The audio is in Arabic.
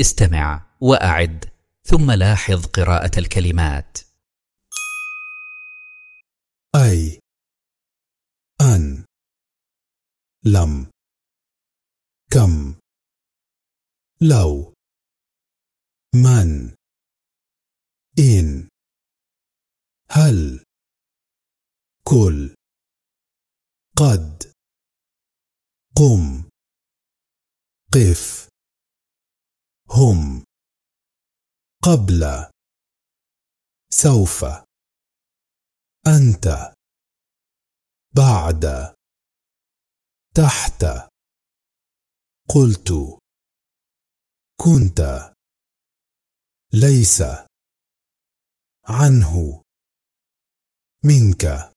استمع وأعد ثم لاحظ قراءة الكلمات. أي أن لم كم لو من إن هل كل قد قم قف. هم. قبل. سوف. أنت. بعد. تحت. قلت. كنت. ليس. عنه. منك.